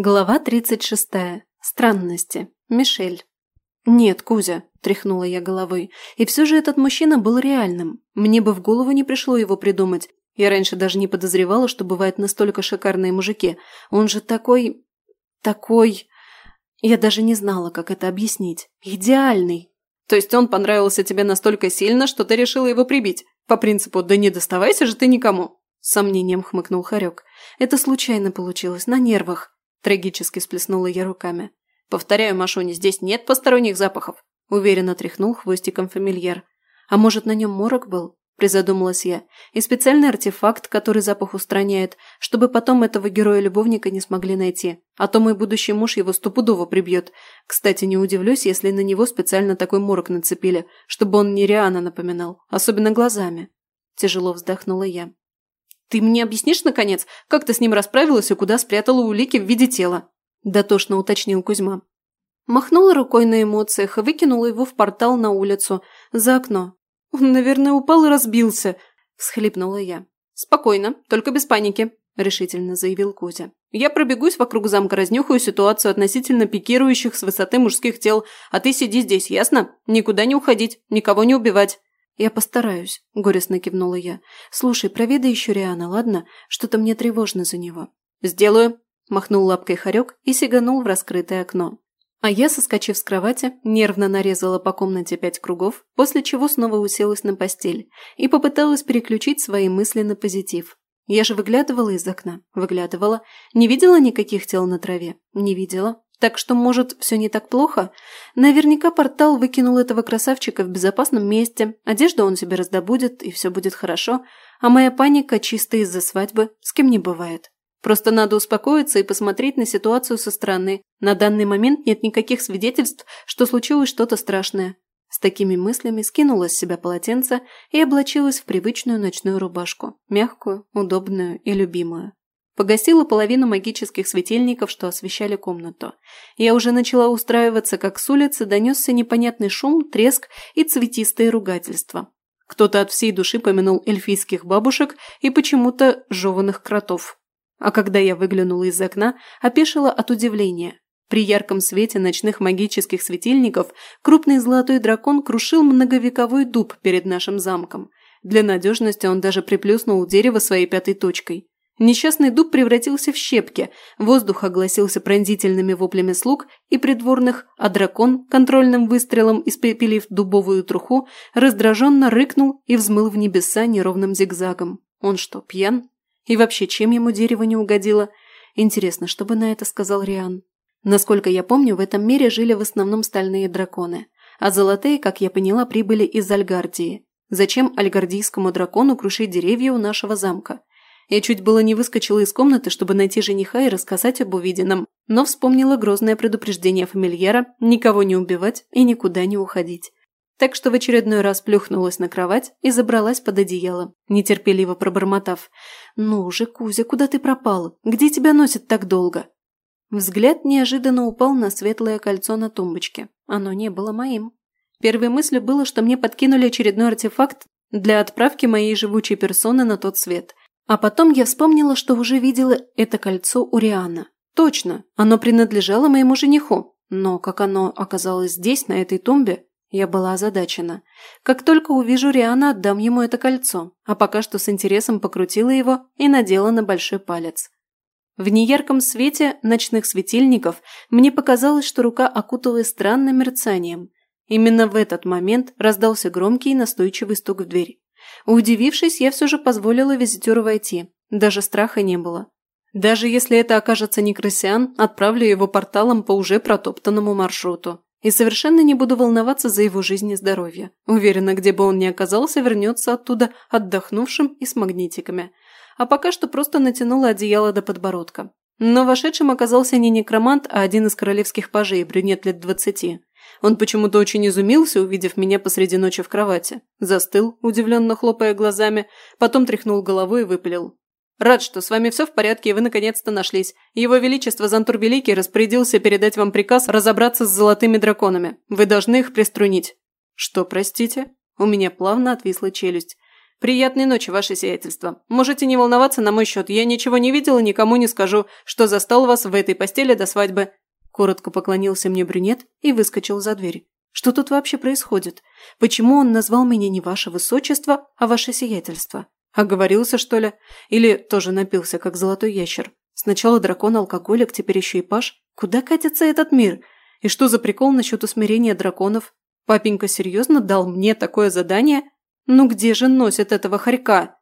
Глава 36. Странности. Мишель. «Нет, Кузя», – тряхнула я головой. «И все же этот мужчина был реальным. Мне бы в голову не пришло его придумать. Я раньше даже не подозревала, что бывают настолько шикарные мужики. Он же такой... такой... Я даже не знала, как это объяснить. Идеальный. То есть он понравился тебе настолько сильно, что ты решила его прибить? По принципу «да не доставайся же ты никому». С сомнением хмыкнул Харек. Это случайно получилось, на нервах. Трагически сплеснула я руками. «Повторяю, Машуня, здесь нет посторонних запахов», – уверенно тряхнул хвостиком фамильяр. «А может, на нем морок был?» – призадумалась я. «И специальный артефакт, который запах устраняет, чтобы потом этого героя-любовника не смогли найти. А то мой будущий муж его стопудово прибьет. Кстати, не удивлюсь, если на него специально такой морок нацепили, чтобы он не Риана напоминал, особенно глазами». Тяжело вздохнула я. «Ты мне объяснишь, наконец, как ты с ним расправилась и куда спрятала улики в виде тела?» – дотошно уточнил Кузьма. Махнула рукой на эмоциях и выкинула его в портал на улицу, за окно. «Он, наверное, упал и разбился», – всхлипнула я. «Спокойно, только без паники», – решительно заявил Кузя. «Я пробегусь вокруг замка, разнюхаю ситуацию относительно пикирующих с высоты мужских тел, а ты сиди здесь, ясно? Никуда не уходить, никого не убивать». «Я постараюсь», – горестно кивнула я. «Слушай, проведай еще Риана, ладно? Что-то мне тревожно за него». «Сделаю», – махнул лапкой хорек и сиганул в раскрытое окно. А я, соскочив с кровати, нервно нарезала по комнате пять кругов, после чего снова уселась на постель и попыталась переключить свои мысли на позитив. Я же выглядывала из окна, выглядывала, не видела никаких тел на траве, не видела, так что, может, все не так плохо? Наверняка портал выкинул этого красавчика в безопасном месте, одежду он себе раздобудет, и все будет хорошо, а моя паника чисто из-за свадьбы с кем не бывает. Просто надо успокоиться и посмотреть на ситуацию со стороны. На данный момент нет никаких свидетельств, что случилось что-то страшное. С такими мыслями скинула с себя полотенце и облачилась в привычную ночную рубашку, мягкую, удобную и любимую. Погасила половину магических светильников, что освещали комнату. Я уже начала устраиваться, как с улицы донесся непонятный шум, треск и цветистые ругательства. Кто-то от всей души помянул эльфийских бабушек и почему-то жеванных кротов. А когда я выглянула из окна, опешила от удивления. При ярком свете ночных магических светильников крупный золотой дракон крушил многовековой дуб перед нашим замком. Для надежности он даже приплюснул дерево своей пятой точкой. Несчастный дуб превратился в щепки, воздух огласился пронзительными воплями слуг и придворных, а дракон, контрольным выстрелом испепелив дубовую труху, раздраженно рыкнул и взмыл в небеса неровным зигзагом. Он что, пьян? И вообще, чем ему дерево не угодило? Интересно, что бы на это сказал Риан? Насколько я помню, в этом мире жили в основном стальные драконы, а золотые, как я поняла, прибыли из Альгардии. Зачем альгардийскому дракону крушить деревья у нашего замка? Я чуть было не выскочила из комнаты, чтобы найти жениха и рассказать об увиденном, но вспомнила грозное предупреждение фамильяра никого не убивать и никуда не уходить. Так что в очередной раз плюхнулась на кровать и забралась под одеяло, нетерпеливо пробормотав. «Ну уже Кузя, куда ты пропал? Где тебя носит так долго?» Взгляд неожиданно упал на светлое кольцо на тумбочке. Оно не было моим. Первой мыслью было, что мне подкинули очередной артефакт для отправки моей живучей персоны на тот свет. А потом я вспомнила, что уже видела это кольцо у Риана. Точно, оно принадлежало моему жениху. Но как оно оказалось здесь, на этой тумбе, я была озадачена. Как только увижу Риана, отдам ему это кольцо, а пока что с интересом покрутила его и надела на большой палец. В неярком свете ночных светильников мне показалось, что рука окутала странным мерцанием. Именно в этот момент раздался громкий и настойчивый стук в дверь. Удивившись, я все же позволила визитеру войти. Даже страха не было. Даже если это окажется не Крысиан, отправлю его порталом по уже протоптанному маршруту. И совершенно не буду волноваться за его жизнь и здоровье. Уверена, где бы он ни оказался, вернется оттуда отдохнувшим и с магнитиками. А пока что просто натянула одеяло до подбородка. Но вошедшим оказался не некромант, а один из королевских пажей, брюнет лет двадцати. Он почему-то очень изумился, увидев меня посреди ночи в кровати. Застыл, удивленно хлопая глазами, потом тряхнул головой и выпалил. «Рад, что с вами все в порядке, и вы наконец-то нашлись. Его Величество Зантур Великий распорядился передать вам приказ разобраться с золотыми драконами. Вы должны их приструнить». «Что, простите?» У меня плавно отвисла челюсть. «Приятной ночи, ваше сиятельство. Можете не волноваться на мой счет. Я ничего не видел и никому не скажу, что застал вас в этой постели до свадьбы». Коротко поклонился мне брюнет и выскочил за дверь. Что тут вообще происходит? Почему он назвал меня не ваше высочество, а ваше сиятельство? Оговорился, что ли? Или тоже напился, как золотой ящер? Сначала дракон-алкоголик, теперь еще и паш. Куда катится этот мир? И что за прикол насчет усмирения драконов? Папенька серьезно дал мне такое задание? Ну где же носит этого хорька?